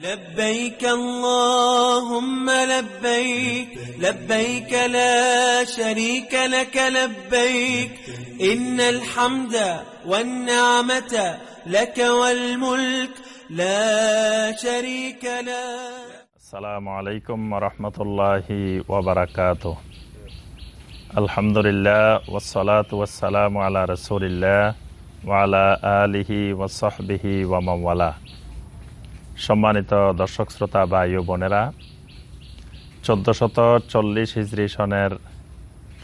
لبيك اللهم لبيك لبيك لا شريك لك لبيك. إن الحمد والنعمة لك والملك لا شريك لك السلام عليكم ورحمة الله وبركاته. الحمد لله والصلاة والسلام على رسول الله وعلى آله وصحبه ومن والاه. সম্মানিত দর্শক শ্রোতা বা ইউ বোনেরা, চোদ্দশত চল্লিশ হিজরি সনের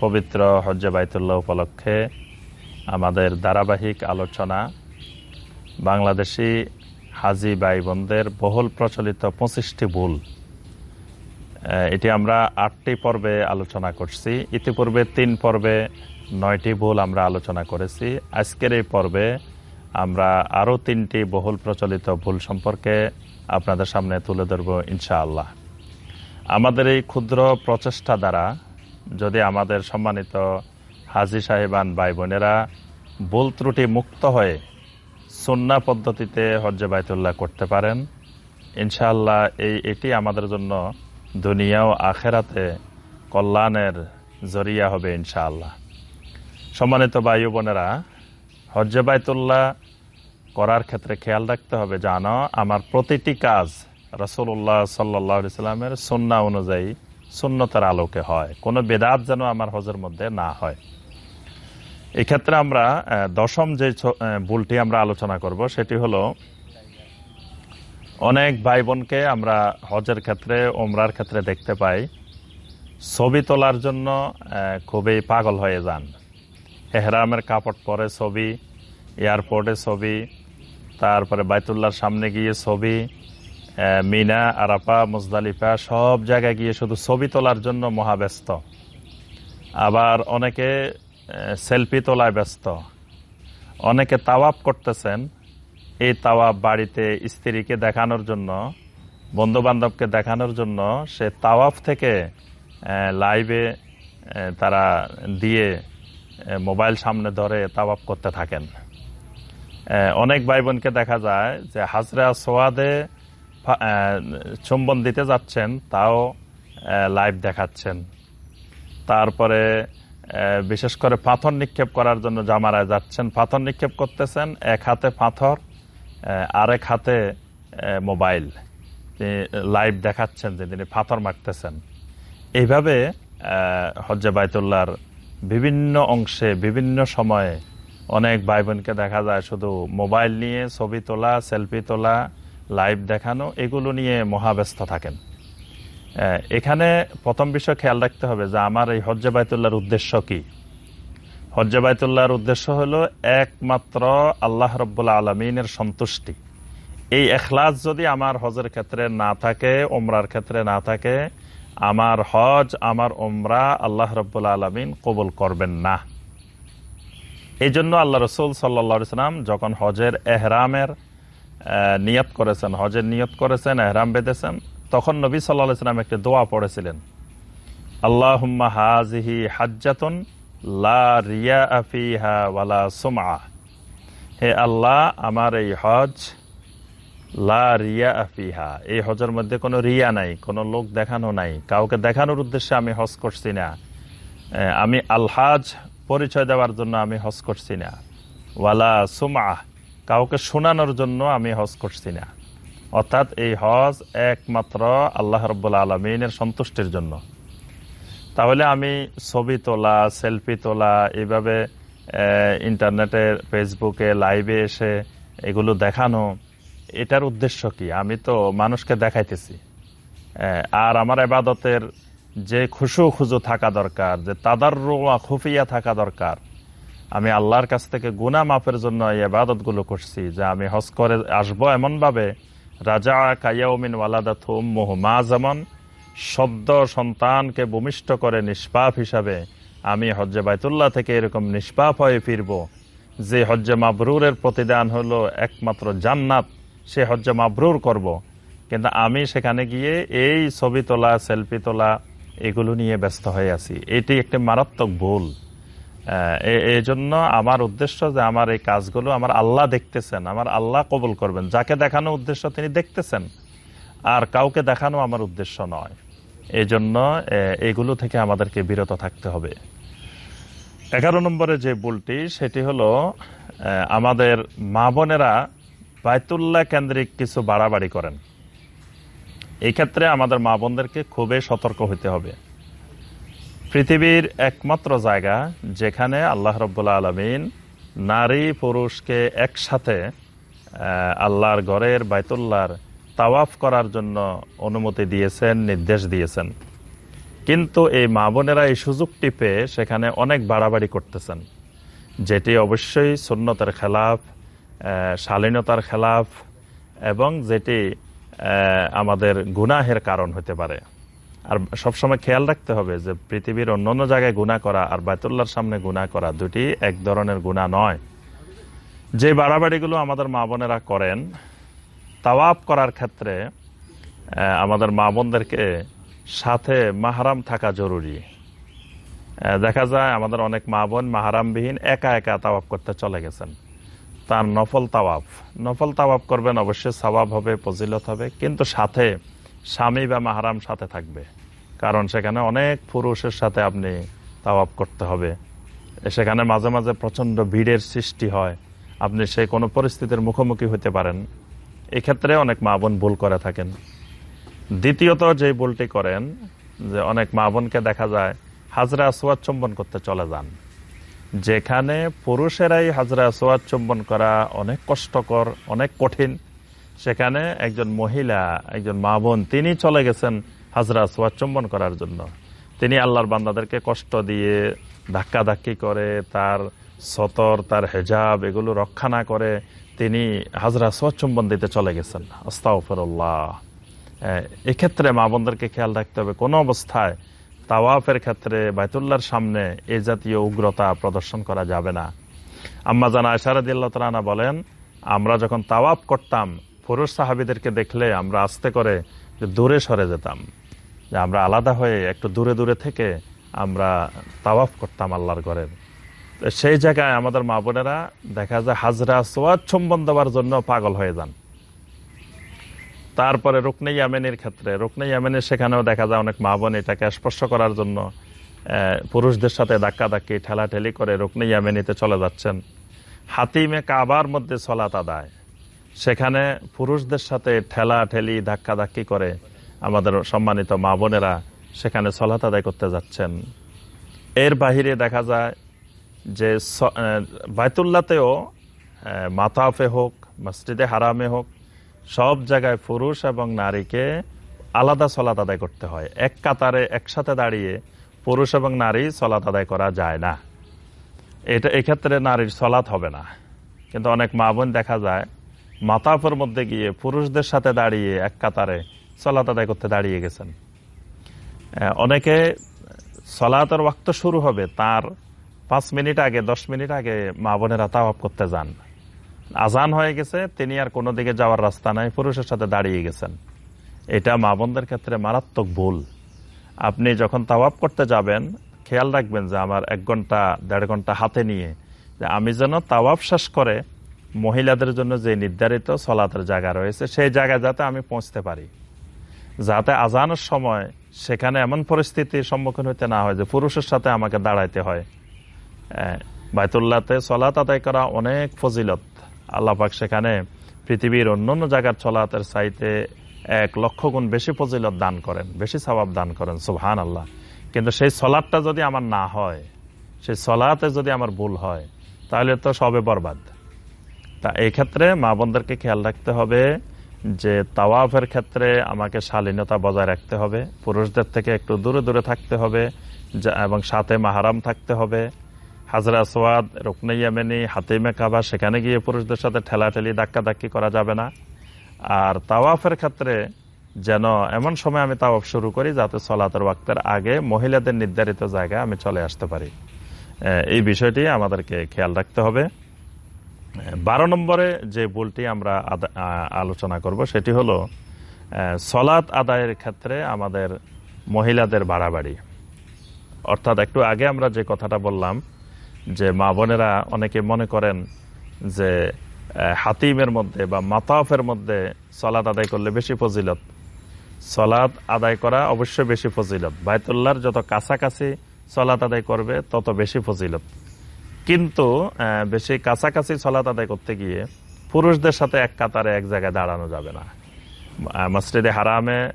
পবিত্র হজ্জে বাইতুল্লাহ উপলক্ষে আমাদের ধারাবাহিক আলোচনা বাংলাদেশি হাজি বাই বোনদের বহুল প্রচলিত পঁচিশটি ভুল। এটি আমরা আটটি পর্বে আলোচনা করছি। ইতিপূর্বে তিন পর্বে নয়টি ভুল আমরা আলোচনা করেছি। আজকের এই পর্বে আমরা আরও তিনটি বহুল প্রচলিত ভুল সম্পর্কে আপনাদের সামনে তুলে ধরব ইনশাআল্লাহ। আমাদের এই ক্ষুদ্র প্রচেষ্টা দ্বারা যদি আমাদের সম্মানিত হাজি সাহেবান ভাই বোনেরা ভুল ত্রুটি মুক্ত হয়ে সুন্না পদ্ধতিতে হজ্জে বাইতুল্লাহ করতে পারেন, ইনশাআল্লাহ এই এটি আমাদের জন্য দুনিয়া ও আখেরাতে কল্যাণের জরিয়া হবে ইনশাআল্লাহ। সম্মানিত বায়ু বোনেরা হজ্জে বাইতুল্লাহ করার ক্ষেত্রে খেয়াল রাখতে হবে, জানো, আমার প্রতিটি কাজ রসুল্লাহ সাল্লাহ সাল্লামের সুন্না অনুযায়ী সুন্নতার আলোকে হয়। কোনো বেদাত যেন আমার হজের মধ্যে না হয়। এক্ষেত্রে আমরা দশম যে ভুলটি আমরা আলোচনা করব, সেটি হলো অনেক ভাই বোনকে আমরা হজের ক্ষেত্রে ওমরার ক্ষেত্রে দেখতে পাই, ছবি তোলার জন্য খুবই পাগল হয়ে যান। এহরামের কাপড় পরে ছবি, এয়ারপোর্টে ছবি তারপরে বাইতুল্লাহর সামনে গিয়ে ছবি মিনা আরাপা মুজদালিফা, সব জায়গায় গিয়ে শুধু ছবি তোলার জন্য মহাব্যস্ত। আবার অনেকে সেলফি তোলায় ব্যস্ত। অনেকে তাওয়াপ করতেছেন এই তাওয়াপ বাড়িতে স্ত্রীকে দেখানোর জন্য বন্ধু বান্ধবকে দেখানোর জন্য। সে তাওয়াফ থেকে লাইভে তারা দিয়ে মোবাইল সামনে ধরে তাওয়াপ করতে থাকেন। অনেক ভাই বোনকে দেখা যায় যে হাজরা সোয়াদে চুম্বন দিতে যাচ্ছেন, তাও লাইভ দেখাচ্ছেন। তারপরে বিশেষ করে পাথর নিক্ষেপ করার জন্য জামারায় যাচ্ছেন। পাথর নিক্ষেপ করতেছেন, এক হাতে পাথর আরেক হাতে মোবাইল। লাইভ দেখাচ্ছেন যে তিনি পাথর মারতেছেন। এইভাবে হজ্জে বাইতুল্লাহর বিভিন্ন অংশে, বিভিন্ন সময়ে অনেক ভাই বোনকে দেখা যায় শুধু মোবাইল নিয়ে ছবি তোলা, সেলফি তোলা, লাইভ দেখানো, এগুলো নিয়ে মহাব্যস্ত থাকেন। এখানে প্রথম বিষয় খেয়াল রাখতে হবে যে আমার এই হজ্জে বাইতুল্লাহর উদ্দেশ্য কি? হজ্জে বাইতুল্লাহর উদ্দেশ্য হলো একমাত্র আল্লাহ রব্বুল্লা আলমিনের সন্তুষ্টি। এই এখলাস যদি আমার হজের ক্ষেত্রে না থাকে ওমরার ক্ষেত্রে না থাকে, আমার হজ, আমার ওমরা আল্লাহ রব্বুল্লা আলমিন কবুল করবেন না। এই জন্য আল্লাহ রসুল সাল্লা সাল্লাম যখন হজের এহরামের নিয়ত করেছেন, হজের নিয়ত করেছেন, এহরাম বেঁধেছেন, তখন নবী সাল্লাহ সাল্লাম একটি দোয়া পড়েছিলেন। আল্লাহুম্মা হাজিহি হাজ্জাতুন লা রিয়া হে আল্লাহ, আমার এই হজ লা রিয়া আফিহা এই হজের মধ্যে কোনো রিয়া নাই, কোনো লোক দেখানো নাই। কাউকে দেখানোর উদ্দেশ্যে আমি হজ করছি না। আমি আলহাজ পরিচয় দেওয়ার জন্য আমি হজ করছি না। ওয়ালা সুমা কাউকে শোনানোর জন্য আমি হজ করছি না। অর্থাৎ এই হজ একমাত্র আল্লাহ রব্বুল্লা আলমিনের সন্তুষ্টির জন্য। তাহলে আমি ছবি তোলা, সেলফি তোলা, এইভাবে ইন্টারনেটে, ফেসবুকে, লাইভে এসে এগুলো দেখানো, এটার উদ্দেশ্য কি? আমি তো মানুষকে দেখাইতেছি। আর আমার এবাদতের যে খুশু খুজু থাকা দরকার, যে তাদার রোয়া খুফিয়া থাকা দরকার, আমি আল্লাহর কাছ থেকে গুনা মাপের জন্য এই আবাদতগুলো করছি যে আমি হজ করে আসব এমনভাবে রাজা কাইয়াউমিন ওয়ালাদাত মা যেমন সদ্য সন্তানকে ভূমিষ্ঠ করে নিষ্পাপ হিসাবে আমি হজ্জে বাইতুল্লাহ থেকে এরকম নিষ্পাপ হয়ে ফিরব, যে হজ্জে মাবরুরের প্রতিদান হলো একমাত্র জান্নাত, সে হজ্জে মাবরুর করব। কিন্তু আমি সেখানে গিয়ে এই ছবি তোলা, সেলফি তোলা এগুলো নিয়ে ব্যস্ত হয়ে আছি। এটি একটি মারাত্মক ভুল। এই জন্য আমার উদ্দেশ্য যে আমার এই কাজগুলো আমার আল্লাহ দেখতেছেন, আমার আল্লাহ কবুল করবেন। যাকে দেখানো উদ্দেশ্য তিনি দেখতেছেন, আর কাউকে দেখানো আমার উদ্দেশ্য নয়। এই জন্য এগুলো থেকে আমাদেরকে বিরত থাকতে হবে। এগারো নম্বরে যে ভুলটি, সেটি হলো আমাদের মা বোনেরা বায়তুল্লাহ কেন্দ্রিক কিছু বাড়াবাড়ি করেন। এই ক্ষেত্রে আমাদের মা বোনদেরকে খুবই সতর্ক হতে হবে। পৃথিবীর একমাত্র জায়গা যেখানে আল্লাহ রব্বুল্লা আলমিন নারী পুরুষকে একসাথে আল্লাহর ঘরের বাইতুল্লাহর তাওয়াফ করার জন্য অনুমতি দিয়েছেন, নির্দেশ দিয়েছেন। কিন্তু এই মা বোনেরা এই সুযোগটি পেয়ে সেখানে অনেক বাড়াবাড়ি করতেছেন। যেটি অবশ্যই সুন্নতের খেলাফ শালীনতার খেলাফ এবং যেটি আমাদের গুনাহের কারণ হতে পারে। আর সবসময় খেয়াল রাখতে হবে যে পৃথিবীর অন্যান্য জায়গায় গুণা করা আর বায়তুল্লাহর সামনে গুণা করা দুটি এক ধরনের গুণা নয়। যে বাড়াবাড়িগুলো আমাদের মা বোনেরা করেন তাওয়াব করার ক্ষেত্রে আমাদের মা বোনদেরকে সাথে মাহারাম থাকা জরুরি। দেখা যায় আমাদের অনেক মা বোন মাহারামবিহীন একা একা তাওয়াব করতে চলে গেছেন। তার নফল তাওয়াব নফল তাওয়াব করবেন, অবশ্যই সবাব হবে, ফজিলত হবে, কিন্তু সাথে স্বামী বা মাহারাম সাথে থাকবে। কারণ সেখানে অনেক পুরুষের সাথে আপনি তাওয়াব করতে হবে। সেখানে মাঝে মাঝে প্রচণ্ড ভিড়ের সৃষ্টি হয়। আপনি সে কোনো পরিস্থিতির মুখোমুখি হতে পারেন। এক্ষেত্রে অনেক মা বোন ভুল করে থাকেন। দ্বিতীয়ত, যে ভুলটি করেন, যে অনেক মা বোনকে দেখা যায়, হাজরা আসোয়াদ চুম্বন করতে চলে যান। যেখানে পুরুষেরাই হাজরা আসোয়াদ চুম্বন করা অনেক কষ্টকর, অনেক কঠিন। সেখানে একজন মহিলা, একজন মা বোন, তিনি চলে গেছেন হাজরা আসোয়াদ চুম্বন করার জন্য। তিনি আল্লাহর বান্দাদেরকে কষ্ট দিয়ে ধাক্কাধাক্কি করে, তার সতর, তার হেজাব এগুলো রক্ষা না করে তিনি হাজরা আসোয়াদ চুম্বন দিতে চলে গেছেন। আস্তাফরল্লাহ এক্ষেত্রে মা বোনদেরকে খেয়াল রাখতে হবে, কোনো অবস্থায় তাওয়াফের ক্ষেত্রে বাইতুল্লাহর সামনে এই জাতীয় উগ্রতা প্রদর্শন করা যাবে না। আম্মা জানা আশারদিল্লা তালানা বলেন, আমরা যখন তাওয়াফ করতাম, পুরুষ সাহাবিদেরকে দেখলে আমরা আস্তে করে দূরে সরে যেতাম। যে আমরা আলাদা হয়ে একটু দূরে দূরে থেকে আমরা তাওয়াফ করতাম আল্লাহর ঘরের সেই জায়গায় আমাদের মা বোনেরা দেখা যায় হাজরা সোয়াদ চুম্বন দেওয়ার জন্য পাগল হয়ে যান। তারপরে রুকনে ইয়ামেনের ক্ষেত্রে। রুকনে ইয়ামেনের সেখানেও দেখা যায় অনেক মা বোন এটাকে স্পর্শ করার জন্য পুরুষদের সাথে ধাক্কা ধাক্কি ঠেলাঠেলি করে রুকনে ইয়ামেনিতে চলে যাচ্ছেন। হাতিমে কাবার মধ্যে সলাত আদায়। সেখানে পুরুষদের সাথে ঠেলা ঠেলি ধাক্কা ধাক্কি করে আমাদের সম্মানিত মা বোনেরা সেখানে সলাত আদায় করতে যাচ্ছেন। এর বাহিরে দেখা যায় যে বায়তুল্লাতেও মাতাফে হোক, মসজিদে হারামে হোক সব জায়গায় পুরুষ এবং নারীকে আলাদা সলাত আদায় করতে হয়। এক কাতারে একসাথে দাঁড়িয়ে পুরুষ এবং নারী সলাত আদায় করা যায় না। এটা এক্ষেত্রে নারীর সলাৎ হবে না। কিন্তু অনেক মা বোন দেখা যায় মাতাফের মধ্যে গিয়ে পুরুষদের সাথে দাঁড়িয়ে এক কাতারে সলাত আদায় করতে দাঁড়িয়ে গেছেন। অনেকে সলাতের ওয়াক্ত শুরু হবে, তার পাঁচ মিনিট আগে, দশ মিনিট আগে মা বোনেরা তাওয়াব করতে যান। আজান হয়ে গেছে তিনি আর কোনো দিকে যাওয়ার রাস্তা নাই পুরুষের সাথে দাঁড়িয়ে গেছেন। এটা মা বোনদের ক্ষেত্রে মারাত্মক ভুল। আপনি যখন তাওয়াব করতে যাবেন খেয়াল রাখবেন যে আমার এক ঘণ্টা দেড় ঘণ্টা হাতে নিয়ে যে আমি যেন তাওয়াব শেষ করে মহিলাদের জন্য যে নির্ধারিত সলাতের জায়গা রয়েছে সেই জায়গায় যাতে আমি পৌঁছতে পারি। যাতে আজানের সময় সেখানে এমন পরিস্থিতির সম্মুখীন হতে না হয় যে পুরুষের সাথে আমাকে দাঁড়াইতে হয়। আহ, বাইতুল্লাতে সলাত আদায় করা অনেক ফজিলত। আল্লাপাক সেখানে পৃথিবীর অন্যান্য জায়গার চলাতের সাইতে এক লক্ষ গুণ বেশি ফজিলত দান করেন, বেশি সবাব দান করেন সুবহান আল্লাহ কিন্তু সেই সলাদটা যদি আমার না হয়, সেই সলাতে যদি আমার ভুল হয়, তাহলে তো সবে বরবাদ। তা এই ক্ষেত্রে মা বোনদেরকে খেয়াল রাখতে হবে যে তাওয়াফের ক্ষেত্রে আমাকে শালীনতা বজায় রাখতে হবে, পুরুষদের থেকে একটু দূরে দূরে থাকতে হবে এবং সাথে মাহারাম থাকতে হবে। হাজরা সোয়াদ রুকনে ইয়ামেনি, হাতিমে কাবা, সেখানে গিয়ে পুরুষদের সাথে ঠেলাঠেলি ধাক্কা ধাক্কি করা যাবে না। আর তাওয়াফের ক্ষেত্রে যেন এমন সময় আমি তাওয়াফ শুরু করি যাতে সলাতের ওয়াক্তের আগে মহিলাদের নির্ধারিত জায়গায় আমি চলে আসতে পারি। এই বিষয়টি আমাদেরকে খেয়াল রাখতে হবে। বারো নম্বরে যে ভুলটি আমরা আলোচনা করব সেটি হলো সলাৎ আদায়ের ক্ষেত্রে আমাদের মহিলাদের বাড়াবাড়ি। অর্থাৎ একটু আগে আমরা যে কথাটা বললাম যে মা বোনেরা অনেকে মনে করেন যে হাতিমের মধ্যে বা মাতাফের মধ্যে সলাৎ আদায় করলে বেশি ফজিলত। সলাৎ আদায় করা অবশ্যই বেশি ফজিলত। বায়তুল্লাহর যত কাছাকাছি সলাৎ আদায় করবে, তত বেশি ফজিলত। কিন্তু বেশি কাছাকাছি সলাৎ আদায় করতে গিয়ে পুরুষদের সাথে এক কাতারে এক জায়গায় দাঁড়ানো যাবে না। মসজিদে হারামে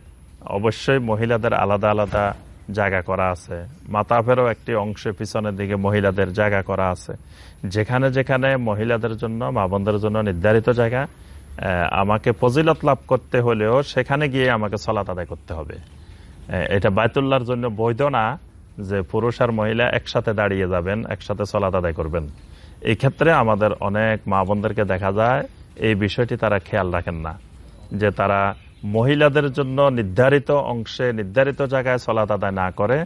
অবশ্যই মহিলাদের আলাদা আলাদা জায়গা করা আছে। মাতাফেরও একটি অংশে পিছনের দিকে মহিলাদের জায়গা করা আছে। যেখানে যেখানে মহিলাদের জন্য, মা বোনদের জন্য নির্ধারিত জায়গা আমাকে ফজিলত লাভ করতে হলেও সেখানে গিয়ে আমাকে সলাত আদায় করতে হবে। এটা বায়তুল্লাহর জন্য বৈধ না যে পুরুষ আর মহিলা একসাথে দাঁড়িয়ে যাবেন, একসাথে সলাত আদায় করবেন। এই ক্ষেত্রে আমাদের অনেক মা বোনদেরকে দেখা যায়, এই বিষয়টি তারা খেয়াল রাখেন না। যে তারা মহিলাদের জন্য নির্ধারিত অংশে নির্ধারিত জায়গায় সলাত আদায় না করে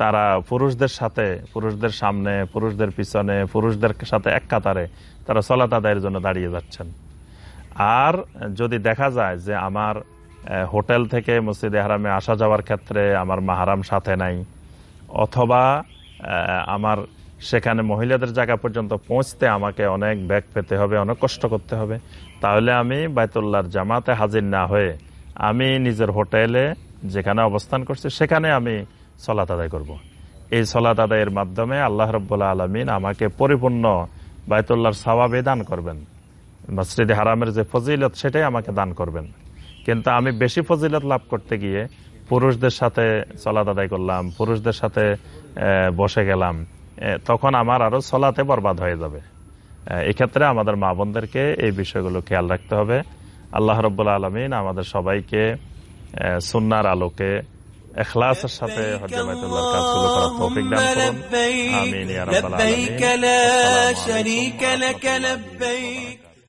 তারা পুরুষদের সাথে, পুরুষদের সামনে, পুরুষদের পিছনে, পুরুষদের সাথে এক কাতারে তারা সলাত আদায়ের জন্য দাঁড়িয়ে যাচ্ছেন। আর যদি দেখা যায় যে আমার হোটেল থেকে মসজিদে হারামে আসা যাওয়ার ক্ষেত্রে আমার মাহারাম সাথে নাই, অথবা আমার সেখানে মহিলাদের জায়গা পর্যন্ত পৌঁছতে আমাকে অনেক ব্যাগ পেতে হবে, অনেক কষ্ট করতে হবে, তাহলে আমি বাইতুল্লাহর জামাতে হাজির না হয়ে আমি নিজের হোটেলে যেখানে অবস্থান করছি, সেখানে আমি সলাত আদায় করব। এই সলাত আদায়ের মাধ্যমে আল্লাহ রব্বুল্লাহ আলমিন আমাকে পরিপূর্ণ বাইতুল্লাহর সওয়াবে দান করবেন। মসজিদে হারামের যে ফজিলত, সেটাই আমাকে দান করবেন। কিন্তু আমি বেশি ফজিলত লাভ করতে গিয়ে পুরুষদের সাথে সলাত আদায় করলাম, পুরুষদের সাথে বসে গেলাম তখন আমার আরও সলাতে বরবাদ হয়ে যাবে। এক্ষেত্রে আমাদের মা বোনদেরকে এই বিষয়গুলো খেয়াল রাখতে হবে। আল্লাহ রব্বুল্লা আলমিন আমাদের সবাইকে সুনার আলোকে এখলাসের সাথে আমিন